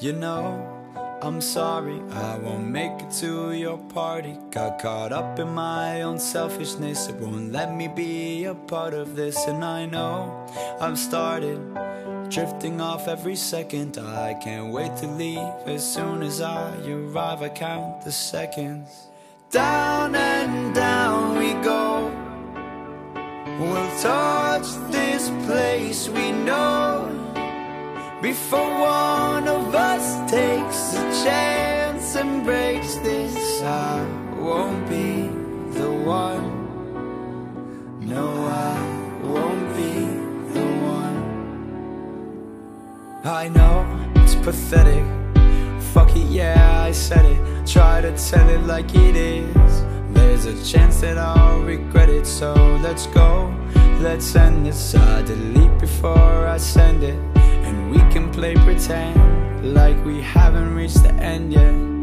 You know, I'm sorry, I won't make it to your party. Got caught up in my own selfishness, it won't let me be a part of this. And I know I've started drifting off every second. I can't wait to leave as soon as I arrive. I count the seconds. Down and down we go. We'll touch this place we know before one of us takes chance and breaks this. I won't be the one. No, I won't be the one. I know it's pathetic. Fuck it, yeah, I said it. Try to tell it like it is. There's a chance that I'll regret it So let's go, let's end this. I delete before I send it. And we can play pretend Like we haven't reached the end yet